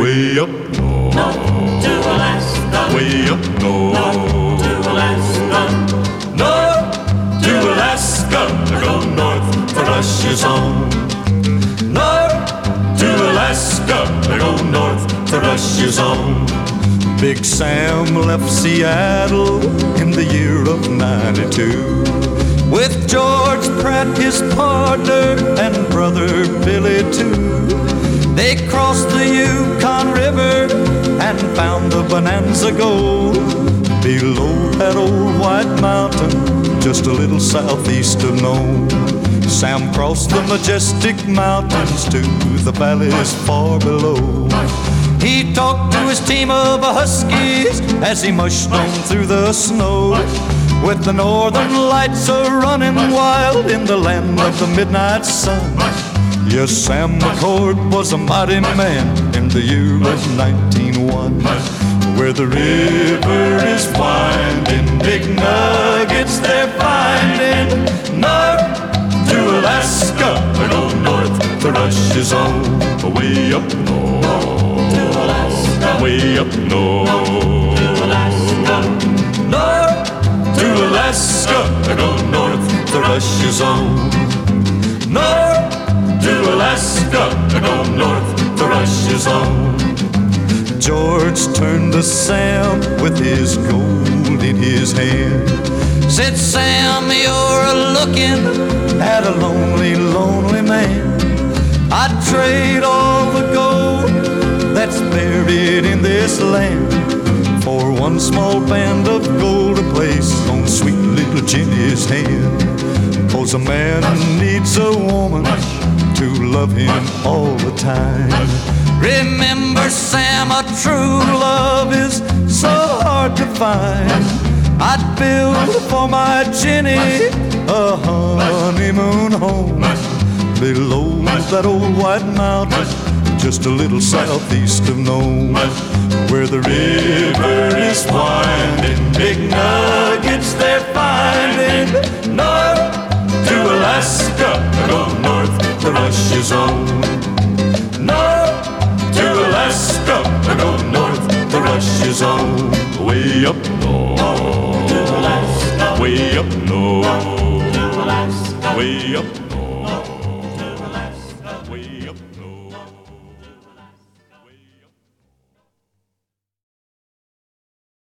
way up north, north to Alaska, way up north, north to Alaska, north to Alaska. I go north for Russia's home. North to Alaska, I go north for Russia's home. Big Sam left Seattle in the year of 92 with George Pratt, his partner, and brother Billy, too. They crossed the and found the Bonanza Gold below that old white mountain, just a little southeast of Nome. Sam crossed the majestic mountains to the valleys far below. He talked to his team of Huskies as he mushed on through the snow. With the northern lights a running wild in the land of the midnight sun. Yes, Sam McCord was a mighty man the year was 1901. Where the river is winding, big nuggets they're finding. North to Alaska, or oh, go north to Russia's own. Way up north, to Alaska, way up north. to Alaska, North to Alaska, or oh, go north to Russia's own. North to Alaska, or oh, go north to Russia's own. George turned to Sam with his gold in his hand. Said, Sam, you're looking at a lonely, lonely man. I'd trade all the gold that's buried in this land for one small band of gold to place on sweet little Jenny's hand. Cause a man needs a woman love him all the time. Remember, Sam, a true love is so hard to find. I'd build for my Jenny a honeymoon home below that old white mountain, just a little southeast of Nome, where the river is winding, big nuggets north Russia's own. North to Alaska, go north to Russia's own. Way up north, to Alaska, way up north, to Alaska. way up